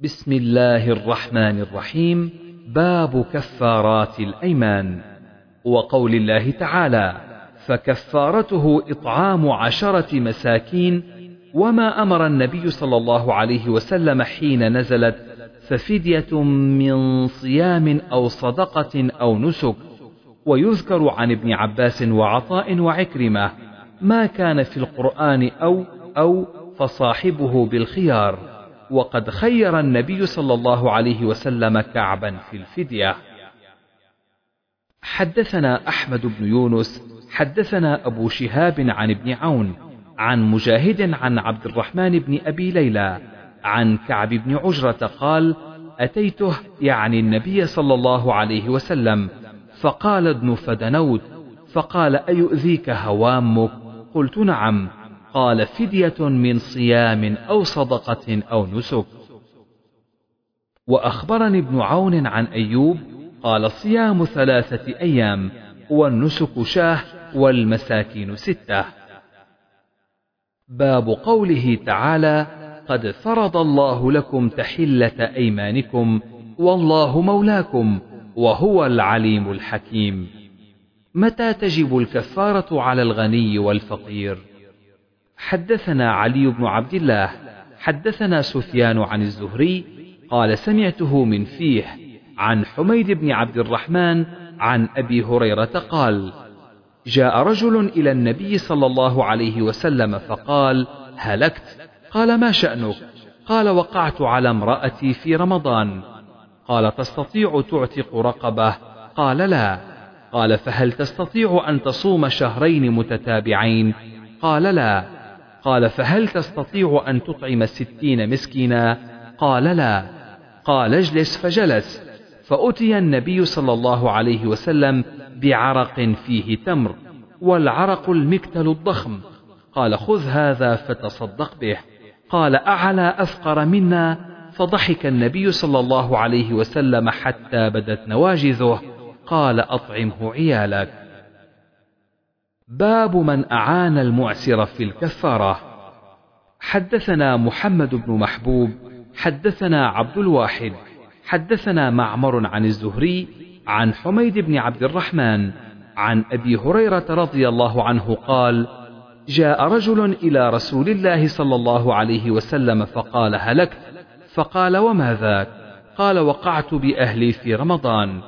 بسم الله الرحمن الرحيم. باب كفارات الأيمان. وقول الله تعالى فكفارته إطعام عشرة مساكين وما أمر النبي صلى الله عليه وسلم حين نزلت ففدية من صيام أو صدقة أو نسك. ويذكر عن ابن عباس وعطاء وعكرمة ما كان في القرآن أو أو فصاحبه بالخيار. وقد خير النبي صلى الله عليه وسلم كعبا في الفدية. حدثنا أحمد بن يونس حدثنا أبو شهاب عن ابن عون عن مجاهد عن عبد الرحمن بن أبي ليلى عن كعب بن عجرة قال أتيته يعني النبي صلى الله عليه وسلم فقال ابن فدنوت فقال أيؤذيك هوامك؟ قلت نعم. قال فدية من صيام أو صدقة أو نسك. وأخبرني ابن عون عن أيوب قال صيام ثلاثة أيام والنسك شاة والمساكين ستة. باب قوله تعالى قد فرض الله لكم تحلة أيمانكم والله مولاكم وهو العليم الحكيم. متى تجب الكفارة على الغني والفقير؟ حدثنا علي بن عبد الله حدثنا سفيان عن الزهري قال سمعته من فيه عن حميد بن عبد الرحمن عن أبي هريرة قال جاء رجل إلى النبي صلى الله عليه وسلم فقال هلكت؟ قال ما شأنك؟ قال وقعت على امرأتي في رمضان. قال تستطيع تعتق رقبة؟ قال لا. قال فهل تستطيع أن تصوم شهرين متتابعين؟ قال لا. قال فهل تستطيع أن تطعم ستين مسكينا؟ قال لا. قال اجلس. فجلس. فأتي النبي صلى الله عليه وسلم بعرق فيه تمر والعرق المكتل الضخم. قال خذ هذا فتصدق به. قال أعلى أفقر منا؟ فضحك النبي صلى الله عليه وسلم حتى بدت نواجذه. قال أطعمه عيالك باب من أعان المعسر في الكفارة. حدثنا محمد بن محبوب حدثنا عبد الواحد حدثنا معمر عن الزهري عن حميد بن عبد الرحمن عن أبي هريرة رضي الله عنه قال جاء رجل إلى رسول الله صلى الله عليه وسلم فقال هلكت فقال وما ذاك؟ قال وقعت بأهلي في رمضان.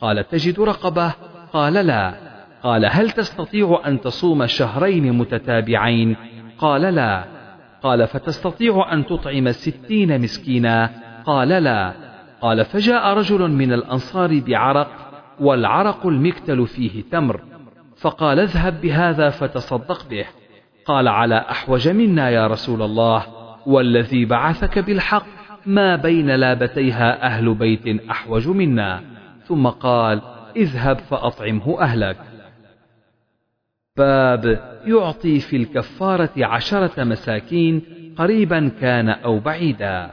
قال تجد رقبة؟ قال لا. قال هل تستطيع أن تصوم شهرين متتابعين؟ قال لا. قال فتستطيع أن تطعم ستين مسكينا؟ قال لا. قال فجاء رجل من الأنصار بعرق والعرق المكتل فيه تمر. فقال اذهب بهذا فتصدق به. قال على أحوج منا يا رسول الله. والذي بعثك بالحق ما بين لابتيها أهل بيت أحوج منا. ثم قال اذهب فأطعمه أهلك. باب يعطي في الكفارة عشرة مساكين قريبا كان أو بعيدا.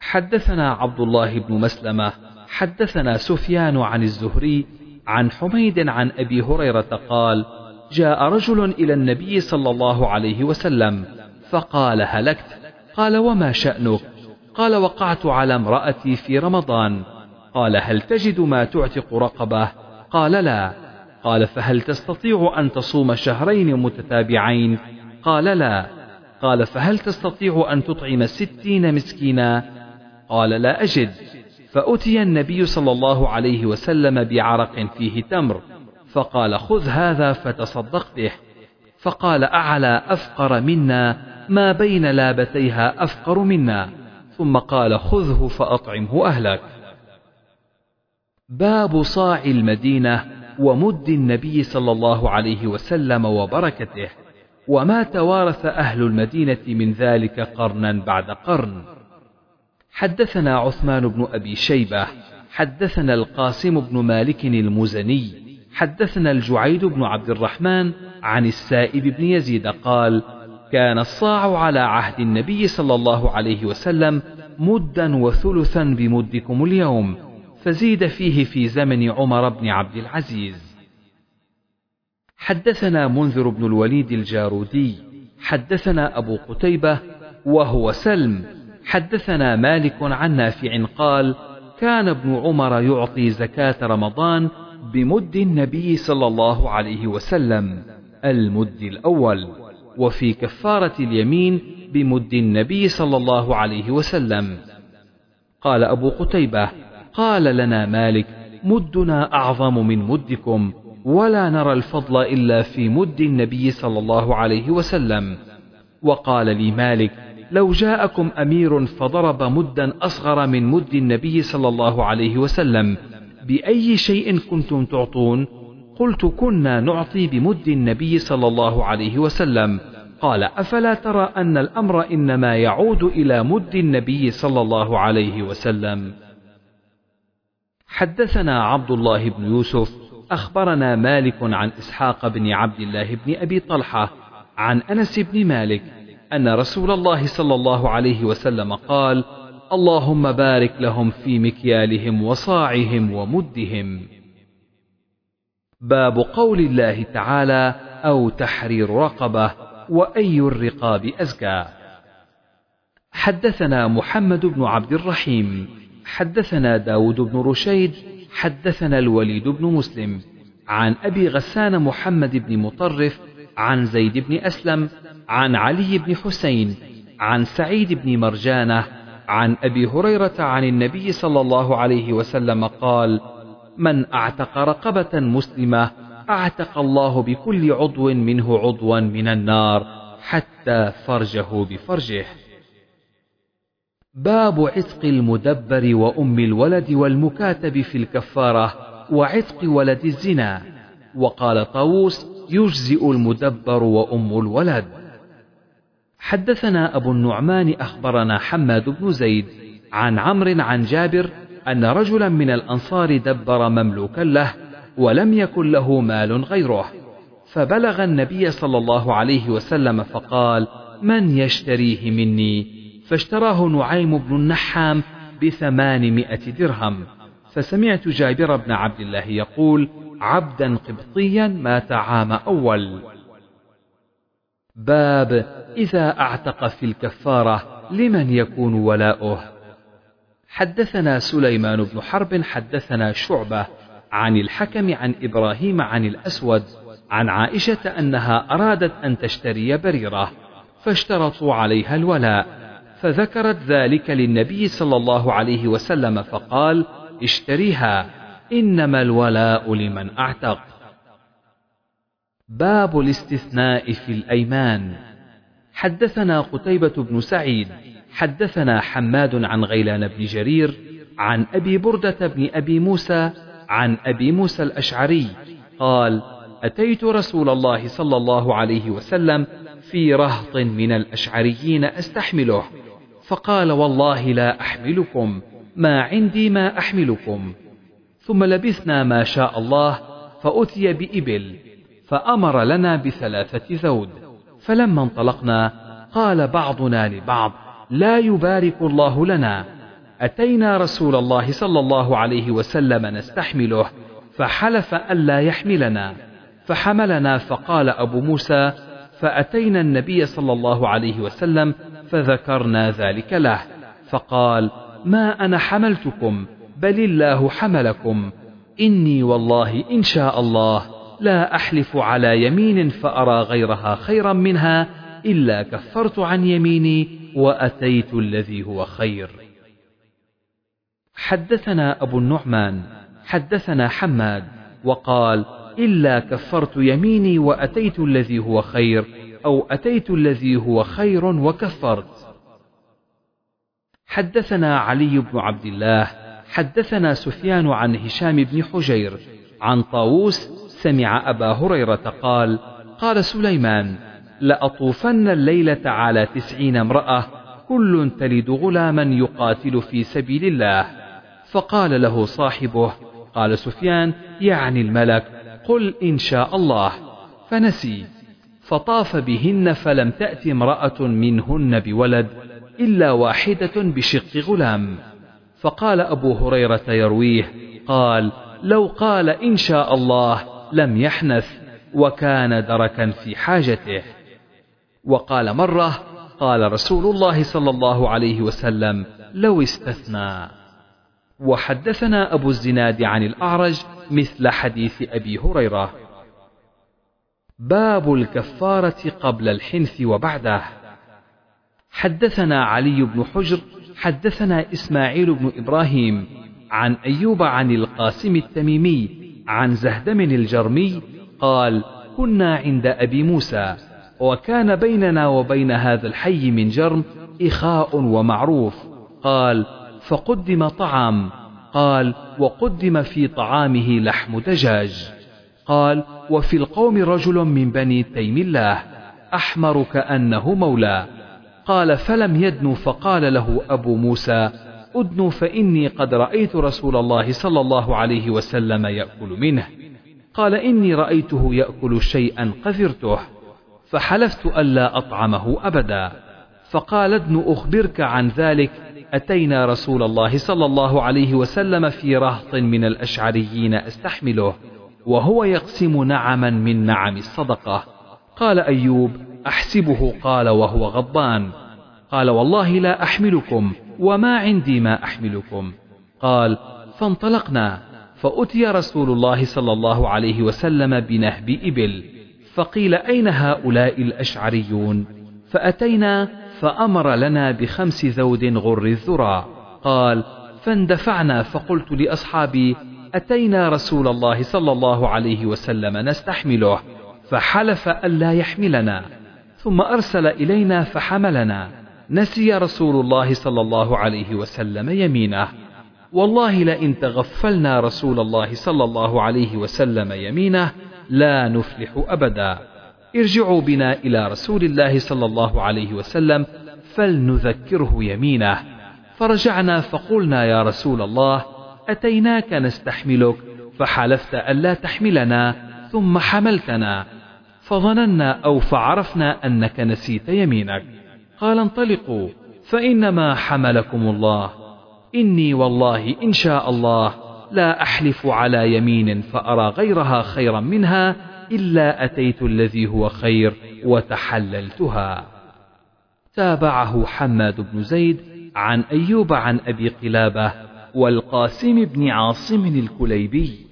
حدثنا عبد الله بن مسلمة حدثنا سفيان عن الزهري عن حميد عن أبي هريرة قال جاء رجل إلى النبي صلى الله عليه وسلم فقال هلكت؟ قال وما شأنك؟ قال وقعت على امرأتي في رمضان. قال هل تجد ما تعتق رقبة؟ قال لا. قال فهل تستطيع أن تصوم شهرين متتابعين؟ قال لا. قال فهل تستطيع أن تطعم ستين مسكينا؟ قال لا أجد. فأتي النبي صلى الله عليه وسلم بعرق فيه تمر. فقال خذ هذا فتصدق به. فقال أعلى أفقر منا. ما بين لابتيها أفقر منا. ثم قال خذه فأطعمه أهلك. باب صاع المدينة. ومد النبي صلى الله عليه وسلم وبركته وما توارث أهل المدينة من ذلك قرنا بعد قرن. حدثنا عثمان بن أبي شيبة حدثنا القاسم بن مالك المزني حدثنا الجعيد بن عبد الرحمن عن السائب بن يزيد قال كان الصاع على عهد النبي صلى الله عليه وسلم مدا وثلثا بمدكم اليوم. فزيد فيه في زمن عمر بن عبد العزيز. حدثنا منذر بن الوليد الجارودي حدثنا أبو قتيبة وهو سلم حدثنا مالك عن نافع قال كان ابن عمر يعطي زكاة رمضان بمد النبي صلى الله عليه وسلم المد الأول وفي كفارة اليمين بمد النبي صلى الله عليه وسلم. قال أبو قتيبة قال لنا مالك مدنا أعظم من مدكم ولا نرى الفضل إلا في مد النبي صلى الله عليه وسلم. وقال لي مالك لو جاءكم أمير فضرب مدا أصغر من مد النبي صلى الله عليه وسلم بأي شيء كنتم تعطون؟ قلت كنا نعطي بمد النبي صلى الله عليه وسلم. قال أفلا ترى أن الأمر إنما يعود إلى مد النبي صلى الله عليه وسلم؟ حدثنا عبد الله بن يوسف أخبرنا مالك عن إسحاق بن عبد الله بن أبي طلحة عن أنس بن مالك أن رسول الله صلى الله عليه وسلم قال اللهم بارك لهم في مكيالهم وصاعهم ومدهم. باب قول الله تعالى أو تحرير رقبة وأي الرقاب أزكى. حدثنا محمد بن عبد الرحيم. حدثنا داود بن رشيد حدثنا الوليد بن مسلم عن أبي غسان محمد بن مطرف عن زيد بن أسلم عن علي بن حسين عن سعيد بن مرجانة عن أبي هريرة عن النبي صلى الله عليه وسلم قال من أعتق رقبة مسلمة أعتق الله بكل عضو منه عضوا من النار حتى فرجه بفرجه. باب عتق المدبر وأم الولد والمكاتب في الكفارة وعتق ولد الزنا. وقال طاووس يجزئ المدبر وأم الولد. حدثنا أبو النعمان أخبرنا حماد بن زيد عن عمرو عن جابر أن رجلا من الأنصار دبر مملوكا له ولم يكن له مال غيره. فبلغ النبي صلى الله عليه وسلم فقال من يشتريه مني؟ فاشتراه نعيم بن النحام بثمانمائة درهم. فسمعت جابر بن عبد الله يقول عبدا قبطيا مات عام أول. باب إذا أعتق في الكفارة لمن يكون ولاؤه؟ حدثنا سليمان بن حرب حدثنا شعبة عن الحكم عن إبراهيم عن الأسود عن عائشة أنها أرادت أن تشتري بريرة فاشترطوا عليها الولاء. فذكرت ذلك للنبي صلى الله عليه وسلم فقال اشتريها إنما الولاء لمن أعتق. باب الاستثناء في الأيمان. حدثنا قتيبة بن سعيد حدثنا حماد عن غيلان بن جرير عن أبي بردة بن أبي موسى عن أبي موسى الأشعري قال أتيت رسول الله صلى الله عليه وسلم في رهط من الأشعريين أستحمله فقال والله لا أحملكم ما عندي ما أحملكم. ثم لبثنا ما شاء الله فأتي بإبل فأمر لنا بثلاثة ذود فلما انطلقنا قال بعضنا لبعض لا يبارك الله لنا. أتينا رسول الله صلى الله عليه وسلم نستحمله فحلف ألا يحملنا. فحملنا فقال أبو موسى فأتينا النبي صلى الله عليه وسلم فذكرنا ذلك له فقال ما أنا حملتكم بل الله حملكم. إني والله إن شاء الله لا أحلف على يمين فأرى غيرها خيرا منها إلا كفرت عن يميني وأتيت الذي هو خير. حدثنا أبو النعمان حدثنا حماد وقال إلا كفرت يميني وأتيت الذي هو خير أو أتيت الذي هو خير وكفرت حدثنا علي بن عبد الله حدثنا سفيان عن هشام بن حجير عن طاووس سمع أبا هريرة قال قال سليمان لأطوفن الليلة على تسعين امرأة كل تلد غلاما يقاتل في سبيل الله. فقال له صاحبه قال سفيان يعني الملك قل إن شاء الله. فنسي. فطاف بهن فلم تأت امرأة منهن بولد إلا واحدة بشق غلام. فقال أبو هريرة يرويه قال لو قال إن شاء الله لم يحنث وكان دركا في حاجته. وقال مرة قال رسول الله صلى الله عليه وسلم لو استثنى. وحدثنا أبو الزناد عن الأعرج مثل حديث أبي هريرة. باب الكفارة قبل الحنث وبعده. حدثنا علي بن حجر حدثنا إسماعيل بن إبراهيم عن أيوب عن القاسم التميمي عن زهدم الجرمي قال كنا عند أبي موسى وكان بيننا وبين هذا الحي من جرم إخاء ومعروف. قال فقدم طعام. قال وقدم في طعامه لحم دجاج. قال وفي القوم رجل من بني تيم الله أحمر كأنه مولى. قال فلم يدن فقال له أبو موسى أدن فإني قد رأيت رسول الله صلى الله عليه وسلم يأكل منه. قال إني رأيته يأكل شيئا قذرته فحلفت ألا أطعمه أبدا. فقال ادن أخبرك عن ذلك. أتينا رسول الله صلى الله عليه وسلم في رهط من الأشعريين أستحمله. وهو يقسم نعما من نعم الصدقة. قال أيوب أحسبه قال وهو غضبان. قال والله لا أحملكم وما عندي ما أحملكم. قال فانطلقنا فأتي رسول الله صلى الله عليه وسلم بنهب إبل. فقيل أين هؤلاء الأشعريون؟ فأتينا فأمر لنا بخمس ذود غر الذرى. قال فاندفعنا فقلت لأصحابي أتينا رسول الله صلى الله عليه وسلم نستحمله فحلف ألا يحملنا ثم أرسل إلينا فحملنا. نسي رسول الله صلى الله عليه وسلم يمينه. والله لئن تغفلنا رسول الله صلى الله عليه وسلم يمينه لا نفلح أبدا. ارجعوا بنا إلى رسول الله صلى الله عليه وسلم فلنذكره يمينه. فرجعنا فقلنا يا رسول الله أتيناك نستحملك فحلفت ألا تحملنا ثم حملتنا فظننا أو فعرفنا أنك نسيت يمينك. قال انطلقوا فإنما حملكم الله. إني والله إن شاء الله لا أحلف على يمين فأرى غيرها خيرا منها إلا أتيت الذي هو خير وتحللتها. تابعه حماد بن زيد عن أيوب عن أبي قلابة والقاسم بن عاصم الكليبي.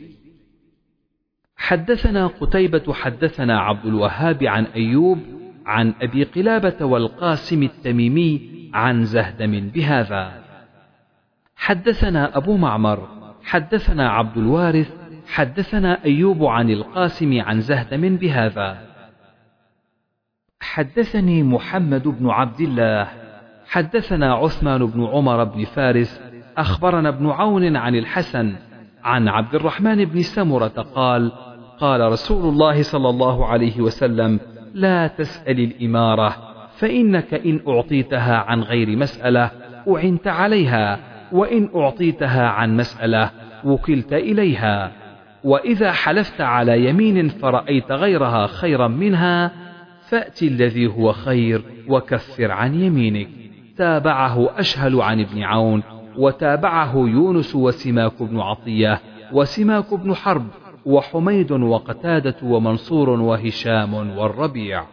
حدثنا قتيبة حدثنا عبد الوهاب عن أيوب عن أبي قلابة والقاسم التميمي عن زهدم بهذا. حدثنا أبو معمر حدثنا عبد الوارث حدثنا أيوب عن القاسم عن زهدم بهذا. حدثني محمد بن عبد الله حدثنا عثمان بن عمر بن فارس أخبرنا ابن عون عن الحسن عن عبد الرحمن بن سمرة قال قال رسول الله صلى الله عليه وسلم لا تسأل الإمارة فإنك إن أعطيتها عن غير مسألة أعنت عليها وإن أعطيتها عن مسألة وكلت إليها. وإذا حلفت على يمين فرأيت غيرها خيرا منها فأت الذي هو خير وكفر عن يمينك. تابعه أشهل عن ابن عون. وتابعه يونس وسماك بن عطية وسماك بن حرب وحميد وقتادة ومنصور وهشام والربيع.